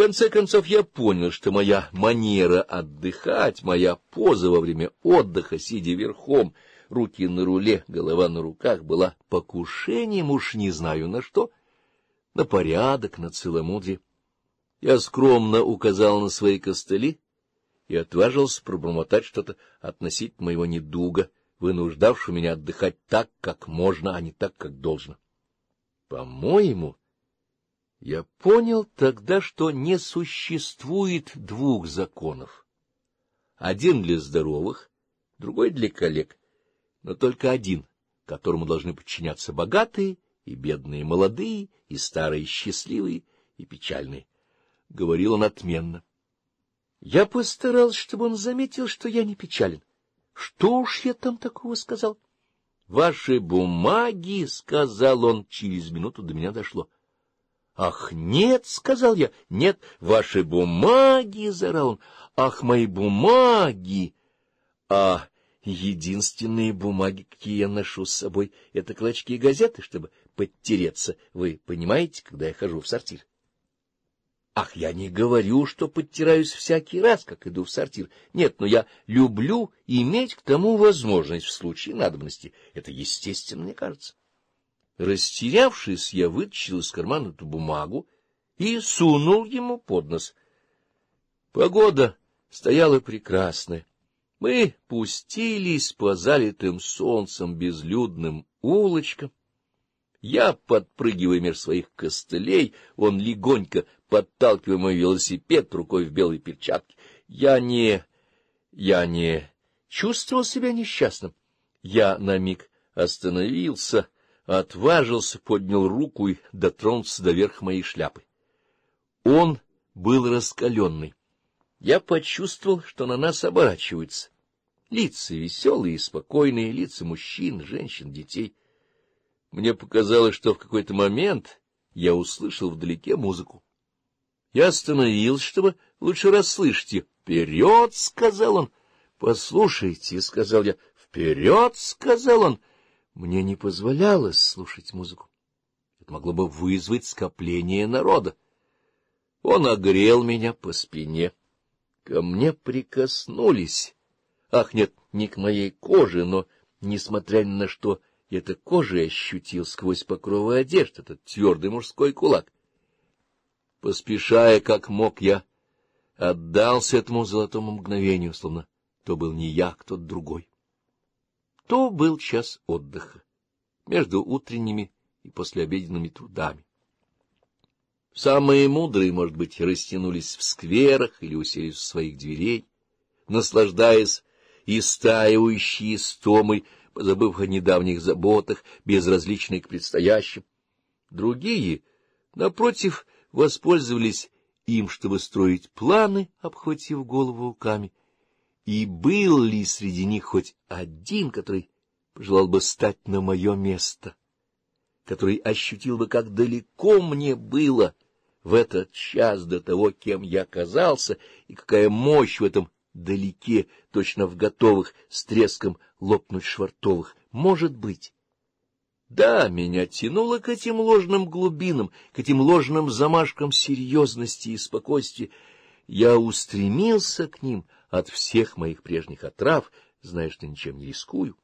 конце концов я понял, что моя манера отдыхать, моя поза во время отдыха, сидя верхом, руки на руле, голова на руках, была покушением уж не знаю на что, на порядок, на целомудрие. Я скромно указал на свои костыли и отважился пробормотать что-то относительно моего недуга, вынуждавшего меня отдыхать так, как можно, а не так, как должно. По-моему, я понял тогда, что не существует двух законов. Один для здоровых, другой для коллег, но только один, которому должны подчиняться богатые и бедные, молодые и старые, счастливые и печальные. Говорил он отменно. Я постарался, чтобы он заметил, что я не печален. Что уж я там такого сказал? — Ваши бумаги, — сказал он, через минуту до меня дошло. — Ах, нет, — сказал я, — нет, ваши бумаги, — заорал он, — ах, мои бумаги! А единственные бумаги, какие я ношу с собой, — это клочки газеты, чтобы подтереться, вы понимаете, когда я хожу в сортир. Ах, я не говорю, что подтираюсь всякий раз, как иду в сортир. Нет, но я люблю иметь к тому возможность в случае надобности. Это естественно, мне кажется. Растерявшись, я вытащил из кармана эту бумагу и сунул ему под нос. Погода стояла прекрасная. Мы пустились по залитым солнцем безлюдным улочкам. Я, подпрыгивая меж своих костылей, он легонько подталкивая мой велосипед рукой в белой перчатке. Я не... я не... чувствовал себя несчастным. Я на миг остановился отважился, поднял руку и дотронулся до верх моей шляпы. Он был раскаленный. Я почувствовал, что на нас оборачиваются. Лица веселые и спокойные, лица мужчин, женщин, детей. Мне показалось, что в какой-то момент я услышал вдалеке музыку. Я остановился, чтобы лучше расслышать ее. «Вперед!» — сказал он. «Послушайте!» — сказал я. «Вперед!» — сказал он мне не позволялось слушать музыку. Это могло бы вызвать скопление народа. Он огрел меня по спине. Ко мне прикоснулись. Ах, нет, не к моей коже, но, несмотря ни на что, эта кожа ощутил сквозь покровы одежды, этот твердый мужской кулак. Поспешая, как мог, я отдался этому золотому мгновению, словно то был не я, а кто-то другой то был час отдыха между утренними и послеобеденными трудами. Самые мудрые, может быть, растянулись в скверах или уселись у своих дверей, наслаждаясь истаивающей истомой, позабыв о недавних заботах, безразличной к предстоящим. Другие, напротив, воспользовались им, чтобы строить планы, обхватив голову руками, и был ли среди них хоть один, который пожелал бы стать на мое место, который ощутил бы, как далеко мне было в этот час до того, кем я казался, и какая мощь в этом далеке, точно в готовых, с треском лопнуть швартовых. Может быть. Да, меня тянуло к этим ложным глубинам, к этим ложным замашкам серьезности и спокойствия, я устремился к ним от всех моих прежних отрав, зная, что ничем не рискую.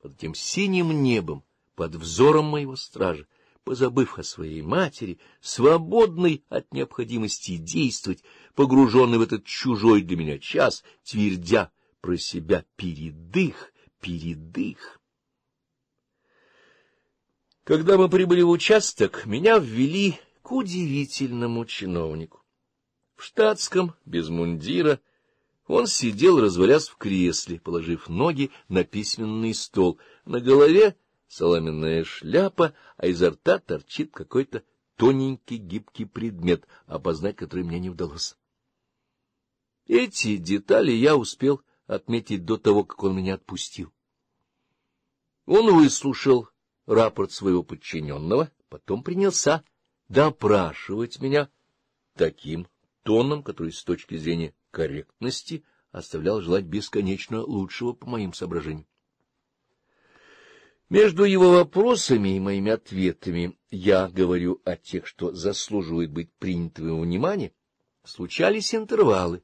Под тем синим небом, под взором моего стража, позабыв о своей матери, свободный от необходимости действовать, погруженный в этот чужой для меня час, твердя про себя «передых, передых». Когда мы прибыли в участок, меня ввели к удивительному чиновнику. В штатском, без мундира, он сидел, развалясь в кресле, положив ноги на письменный стол. На голове соломенная шляпа, а изо рта торчит какой-то тоненький гибкий предмет, опознать который мне не удалось. Эти детали я успел отметить до того, как он меня отпустил. Он выслушал рапорт своего подчиненного, потом принялся допрашивать меня таким тоном, который с точки зрения корректности оставлял желать бесконечно лучшего по моим соображениям. Между его вопросами и моими ответами я говорю о тех, что заслуживают быть принятыми во внимание, случались интервалы,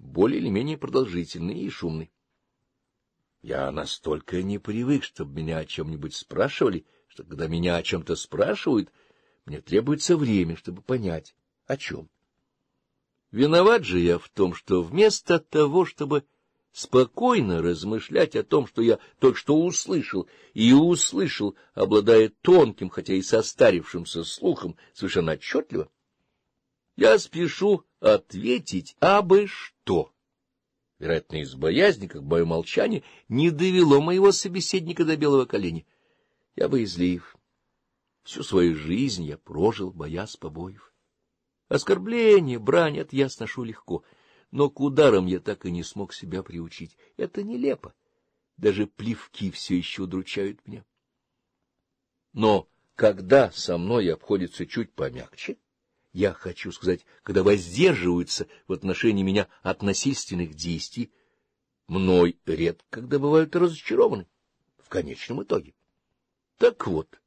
более или менее продолжительные и шумные. Я настолько не привык, чтобы меня о чем-нибудь спрашивали, что когда меня о чем-то спрашивают, мне требуется время, чтобы понять, о чем. Виноват же я в том, что вместо того, чтобы спокойно размышлять о том, что я только что услышал, и услышал, обладая тонким, хотя и состарившимся слухом, совершенно отчетливо, я спешу ответить абы что. Вероятно, из боязни, как мое молчание, не довело моего собеседника до белого коленя. Я боязлив. Всю свою жизнь я прожил, боясь побоев. Оскорбление, брань — это я сношу легко, но к ударам я так и не смог себя приучить. Это нелепо. Даже плевки все еще удручают меня. Но когда со мной обходится чуть помягче, я хочу сказать, когда воздерживаются в отношении меня от насильственных действий, мной редко когда бывают разочарованы в конечном итоге. Так вот,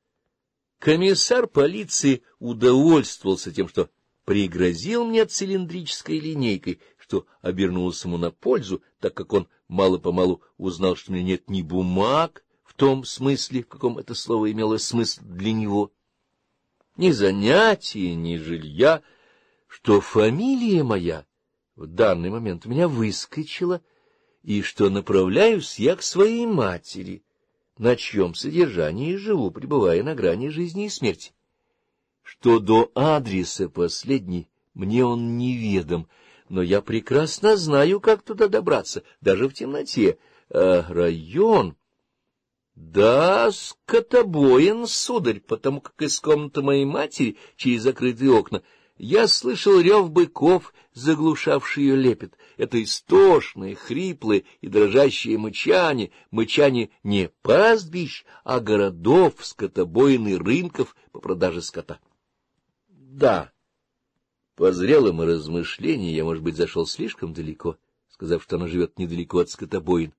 комиссар полиции удовольствовался тем, что пригрозил мне цилиндрической линейкой, что обернулось ему на пользу, так как он мало-помалу узнал, что у меня нет ни бумаг в том смысле, в каком это слово имело смысл для него, ни занятия, ни жилья, что фамилия моя в данный момент у меня выскочила, и что направляюсь я к своей матери, на чьем содержании живу, пребывая на грани жизни и смерти что до адреса последний мне он неведом, но я прекрасно знаю, как туда добраться, даже в темноте. А район... Да, скотобоин, сударь, потому как из комнаты моей матери через закрытые окна я слышал рев быков, заглушавший ее лепет. Это истошные, хриплые и дрожащие мычане, мычане не пастбищ, а городов, скотобоин и рынков по продаже скота да. По зрелым размышлениям я, может быть, зашел слишком далеко, сказав, что она живет недалеко от скотобоин,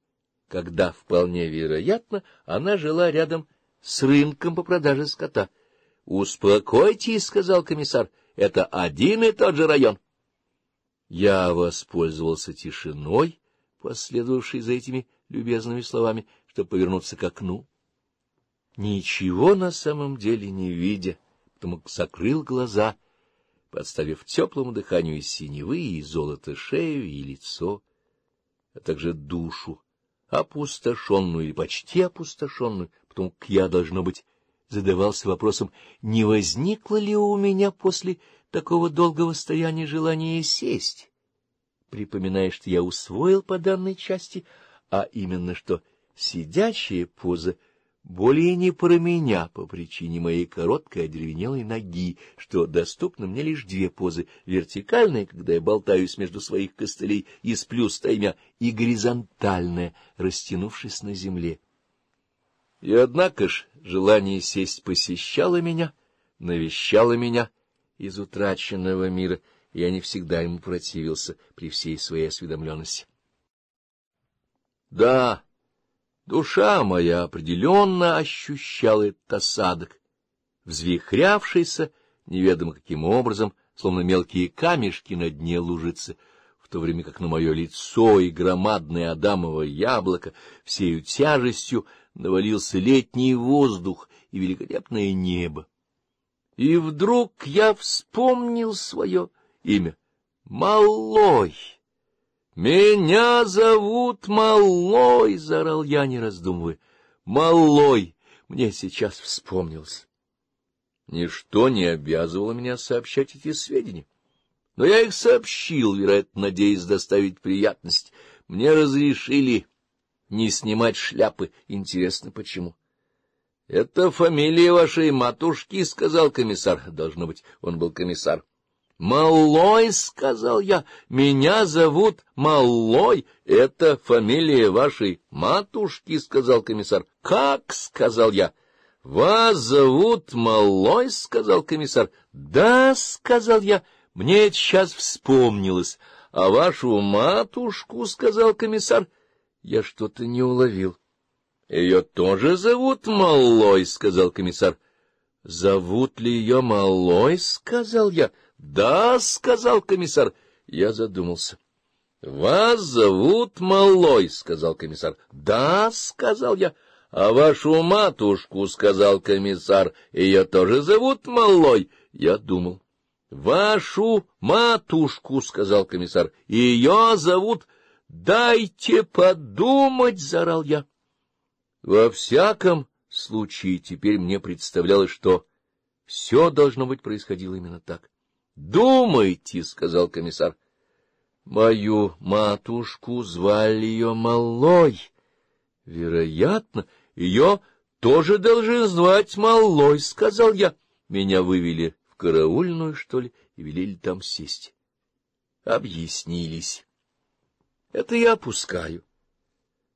когда, вполне вероятно, она жила рядом с рынком по продаже скота. — Успокойтесь, — сказал комиссар, — это один и тот же район. Я воспользовался тишиной, последовавшей за этими любезными словами, чтобы повернуться к окну. Ничего на самом деле не видя. Томок закрыл глаза, подставив теплому дыханию из синевы и золота шею и лицо, а также душу, опустошенную или почти опустошенную, потому к я, должно быть, задавался вопросом, не возникло ли у меня после такого долгого стояния желания сесть, припоминая, что я усвоил по данной части, а именно, что сидячая поза — более не про меня по причине моей короткой одеревенелой ноги, что доступно мне лишь две позы — вертикальная, когда я болтаюсь между своих костылей и сплю стаймя, и горизонтальная, растянувшись на земле. И однако ж желание сесть посещало меня, навещало меня из утраченного мира, и я не всегда ему противился при всей своей осведомленности. — Да! — Душа моя определенно ощущала этот осадок, взвихрявшийся неведомо каким образом, словно мелкие камешки на дне лужицы, в то время как на мое лицо и громадное адамово яблоко всею тяжестью навалился летний воздух и великолепное небо. И вдруг я вспомнил свое имя — Малой! «Меня зовут Малой!» — заорал я, не раздумывая. «Малой!» — мне сейчас вспомнилось. Ничто не обязывало меня сообщать эти сведения. Но я их сообщил, вероятно, надеясь доставить приятность. Мне разрешили не снимать шляпы. Интересно, почему? — Это фамилия вашей матушки, — сказал комиссар. Должно быть, он был комиссар. Малой, — сказал я, — меня зовут Малой, это фамилия вашей матушки, — сказал комиссар. — Как? — сказал я. — Вас зовут Малой, — сказал комиссар. — Да, — сказал я, — мне это сейчас вспомнилось. — А вашу матушку, — сказал комиссар, — я что-то не уловил. — Ее тоже зовут Малой, — сказал комиссар. — Зовут ли ее Малой, — сказал я, — да, сказал комиссар. Я задумался. Вас зовут Малой, сказал комиссар. Да, сказал я. А вашу матушку, сказал комиссар, ее тоже зовут Малой. Я думал. Вашу матушку, сказал комиссар, ее зовут. Дайте подумать, зарал я. Во всяком случае, теперь мне представлялось, что все должно быть происходило именно так. Думайте, — сказал комиссар. Мою матушку звали ее Малой. Вероятно, ее тоже должен звать Малой, — сказал я. Меня вывели в караульную, что ли, и велели там сесть. Объяснились. Это я опускаю.